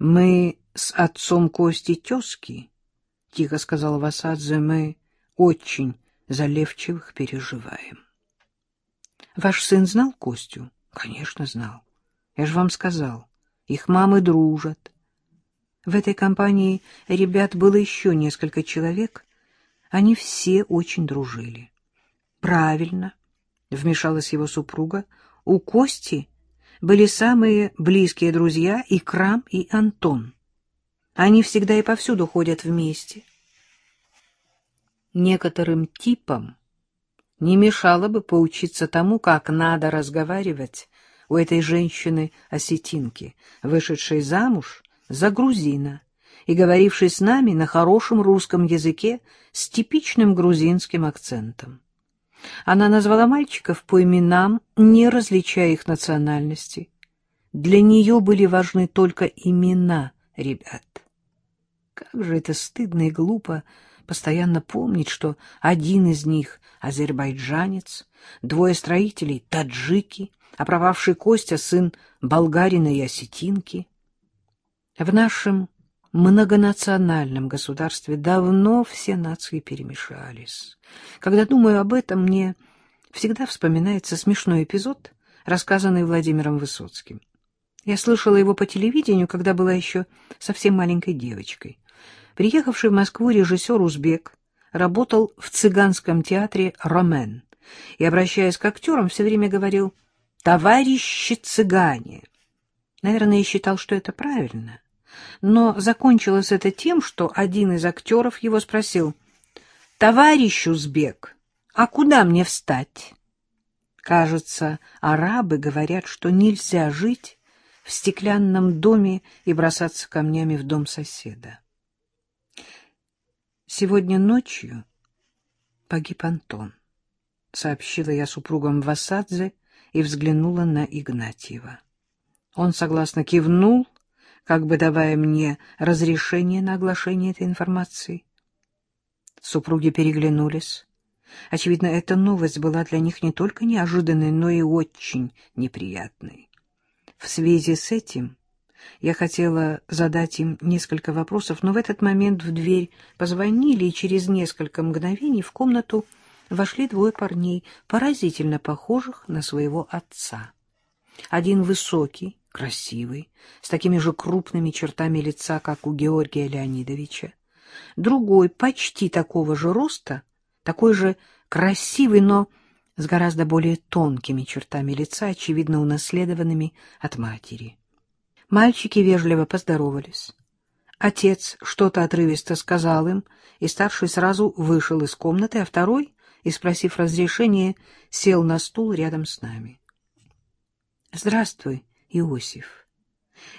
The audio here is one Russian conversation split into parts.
Мы с отцом Кости тезки, — тихо сказала Васадзе, — мы очень за Левчевых переживаем. Ваш сын знал Костю? Конечно, знал. Я же вам сказал, их мамы дружат. В этой компании ребят было еще несколько человек. Они все очень дружили. Правильно, — вмешалась его супруга, — у Кости были самые близкие друзья и Крам, и Антон. Они всегда и повсюду ходят вместе. Некоторым типам не мешало бы поучиться тому, как надо разговаривать у этой женщины-осетинки, вышедшей замуж за грузина и говорившей с нами на хорошем русском языке с типичным грузинским акцентом. Она назвала мальчиков по именам, не различая их национальности. Для нее были важны только имена ребят. Как же это стыдно и глупо постоянно помнить, что один из них — азербайджанец, двое строителей — таджики, а пропавший Костя — сын болгарина и осетинки. В нашем многонациональном государстве давно все нации перемешались. Когда думаю об этом, мне всегда вспоминается смешной эпизод, рассказанный Владимиром Высоцким. Я слышала его по телевидению, когда была еще совсем маленькой девочкой. Приехавший в Москву режиссер Узбек работал в цыганском театре «Ромен» и, обращаясь к актерам, все время говорил «товарищи цыгане». Наверное, считал, что это правильно. Но закончилось это тем, что один из актеров его спросил «Товарищ Узбек, а куда мне встать?» Кажется, арабы говорят, что нельзя жить в стеклянном доме и бросаться камнями в дом соседа. Сегодня ночью погиб Антон, сообщила я супругам Васадзе и взглянула на Игнатьева. Он согласно кивнул, как бы давая мне разрешение на оглашение этой информации. Супруги переглянулись. Очевидно, эта новость была для них не только неожиданной, но и очень неприятной. В связи с этим я хотела задать им несколько вопросов, но в этот момент в дверь позвонили, и через несколько мгновений в комнату вошли двое парней, поразительно похожих на своего отца. Один высокий, красивый, с такими же крупными чертами лица, как у Георгия Леонидовича. Другой, почти такого же роста, такой же красивый, но с гораздо более тонкими чертами лица, очевидно унаследованными от матери. Мальчики вежливо поздоровались. Отец что-то отрывисто сказал им, и старший сразу вышел из комнаты, а второй, и, спросив разрешения, сел на стул рядом с нами. — Здравствуй, Иосиф.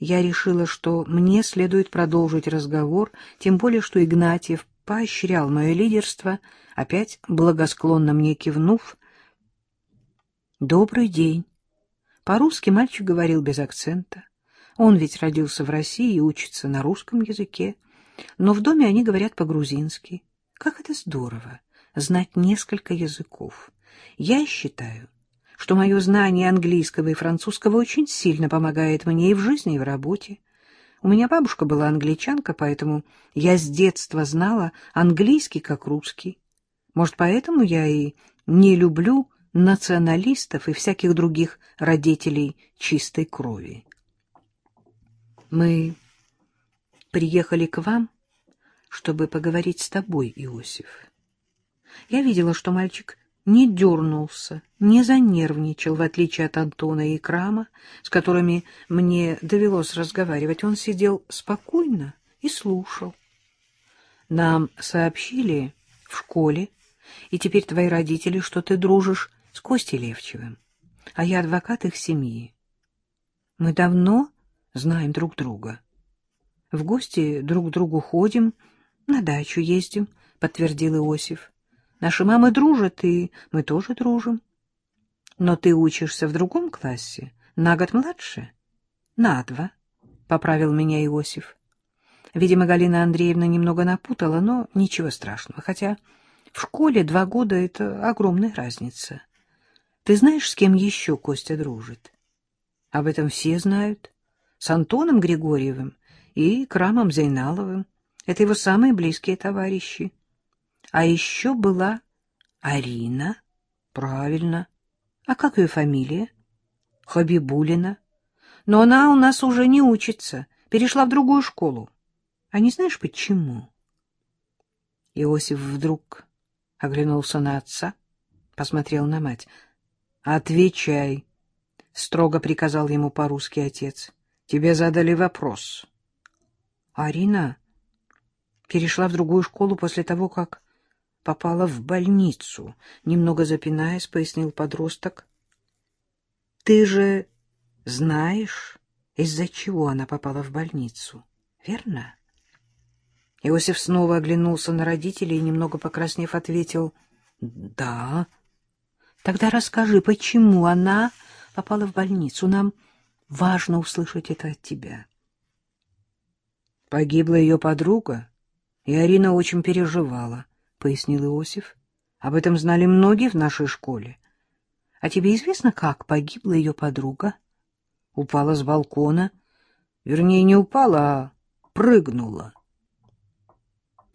Я решила, что мне следует продолжить разговор, тем более, что Игнатьев поощрял мое лидерство, опять благосклонно мне кивнув, Добрый день. По-русски мальчик говорил без акцента. Он ведь родился в России и учится на русском языке. Но в доме они говорят по-грузински. Как это здорово, знать несколько языков. Я считаю, что мое знание английского и французского очень сильно помогает мне и в жизни, и в работе. У меня бабушка была англичанка, поэтому я с детства знала английский как русский. Может, поэтому я и не люблю националистов и всяких других родителей чистой крови. Мы приехали к вам, чтобы поговорить с тобой, Иосиф. Я видела, что мальчик не дернулся, не занервничал, в отличие от Антона и Крама, с которыми мне довелось разговаривать. Он сидел спокойно и слушал. Нам сообщили в школе, и теперь твои родители, что ты дружишь с Костей Левчевым, а я адвокат их семьи. Мы давно знаем друг друга. В гости друг к другу ходим, на дачу ездим, — подтвердил Иосиф. Наши мамы дружат, и мы тоже дружим. Но ты учишься в другом классе, на год младше? На два, — поправил меня Иосиф. Видимо, Галина Андреевна немного напутала, но ничего страшного, хотя в школе два года — это огромная разница. Ты знаешь, с кем еще Костя дружит? Об этом все знают. С Антоном Григорьевым и Крамом Зейналовым. Это его самые близкие товарищи. А еще была Арина. Правильно. А как ее фамилия? Хабибулина. Но она у нас уже не учится, перешла в другую школу. А не знаешь, почему? Иосиф вдруг оглянулся на отца, посмотрел на мать. — Отвечай, — строго приказал ему по-русски отец. — Тебе задали вопрос. Арина перешла в другую школу после того, как попала в больницу, немного запинаясь, пояснил подросток. — Ты же знаешь, из-за чего она попала в больницу, верно? Иосиф снова оглянулся на родителей и, немного покраснев, ответил «Да». «Тогда расскажи, почему она попала в больницу? Нам важно услышать это от тебя». «Погибла ее подруга, и Арина очень переживала», — пояснил Иосиф. «Об этом знали многие в нашей школе. А тебе известно, как погибла ее подруга?» Упала с балкона. Вернее, не упала, а прыгнула.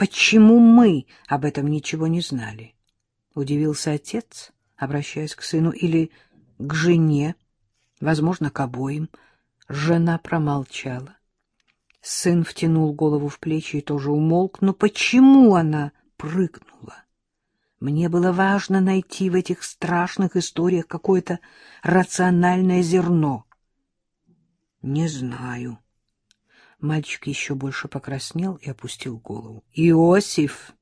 Почему мы об этом ничего не знали? Удивился отец, обращаясь к сыну, или к жене, возможно, к обоим. Жена промолчала. Сын втянул голову в плечи и тоже умолк. Но почему она прыгнула? Мне было важно найти в этих страшных историях какое-то рациональное зерно. — Не знаю, Мальчик еще больше покраснел и опустил голову. — Иосиф!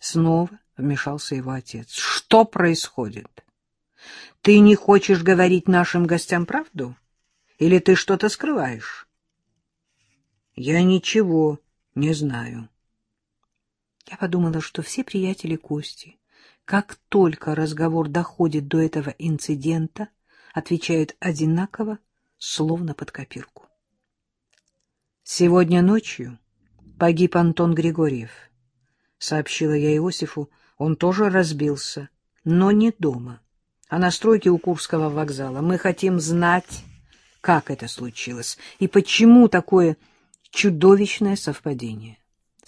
Снова вмешался его отец. — Что происходит? Ты не хочешь говорить нашим гостям правду? Или ты что-то скрываешь? — Я ничего не знаю. Я подумала, что все приятели Кости, как только разговор доходит до этого инцидента, отвечают одинаково, словно под копирку. Сегодня ночью погиб Антон Григорьев, — сообщила я Иосифу. Он тоже разбился, но не дома, а на стройке у Курского вокзала. Мы хотим знать, как это случилось и почему такое чудовищное совпадение.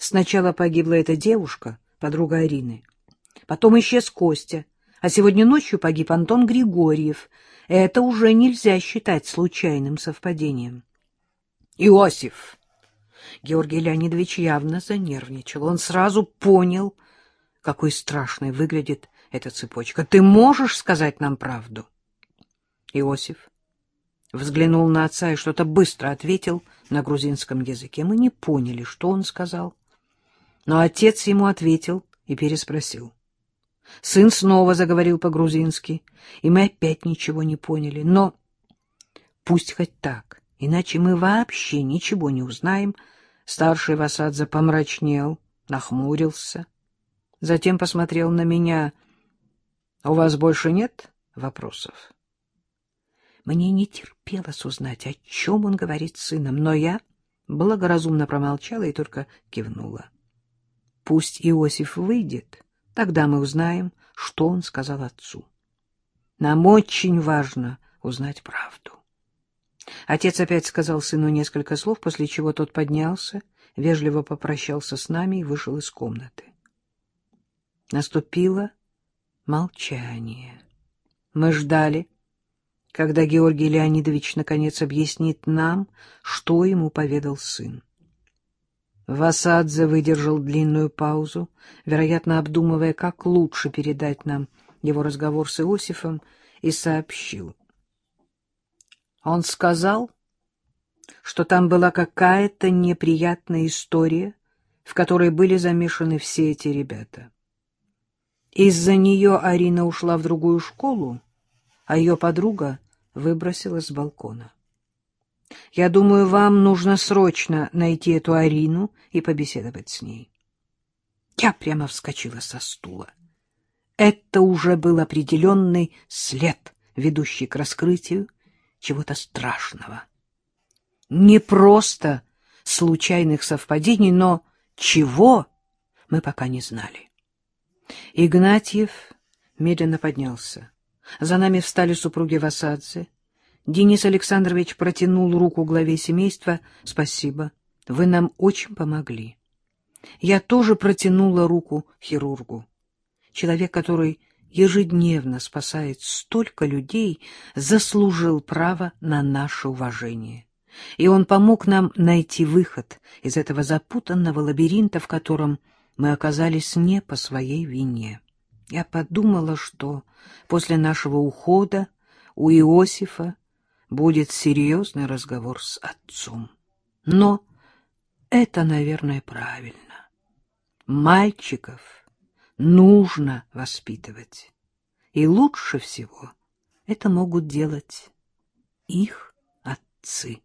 Сначала погибла эта девушка, подруга Арины, потом исчез Костя, а сегодня ночью погиб Антон Григорьев. Это уже нельзя считать случайным совпадением. Иосиф! Георгий Леонидович явно занервничал. Он сразу понял, какой страшной выглядит эта цепочка. Ты можешь сказать нам правду? Иосиф взглянул на отца и что-то быстро ответил на грузинском языке. Мы не поняли, что он сказал. Но отец ему ответил и переспросил. Сын снова заговорил по-грузински, и мы опять ничего не поняли. Но пусть хоть так иначе мы вообще ничего не узнаем. Старший Васадзе помрачнел, нахмурился, затем посмотрел на меня. — У вас больше нет вопросов? Мне не терпелось узнать, о чем он говорит с сыном, но я благоразумно промолчала и только кивнула. Пусть Иосиф выйдет, тогда мы узнаем, что он сказал отцу. Нам очень важно узнать правду. Отец опять сказал сыну несколько слов, после чего тот поднялся, вежливо попрощался с нами и вышел из комнаты. Наступило молчание. Мы ждали, когда Георгий Леонидович наконец объяснит нам, что ему поведал сын. Васадзе выдержал длинную паузу, вероятно, обдумывая, как лучше передать нам его разговор с Иосифом, и сообщил — он сказал, что там была какая-то неприятная история, в которой были замешаны все эти ребята. Из-за нее Арина ушла в другую школу, а ее подруга выбросила с балкона. Я думаю, вам нужно срочно найти эту Арину и побеседовать с ней. Я прямо вскочила со стула. Это уже был определенный след, ведущий к раскрытию чего-то страшного. Не просто случайных совпадений, но чего мы пока не знали. Игнатьев медленно поднялся. За нами встали супруги Васадзе. Денис Александрович протянул руку главе семейства. — Спасибо. Вы нам очень помогли. Я тоже протянула руку хирургу. Человек, который ежедневно спасает столько людей, заслужил право на наше уважение. И он помог нам найти выход из этого запутанного лабиринта, в котором мы оказались не по своей вине. Я подумала, что после нашего ухода у Иосифа будет серьезный разговор с отцом. Но это, наверное, правильно. Мальчиков нужно воспитывать. И лучше всего это могут делать их отцы.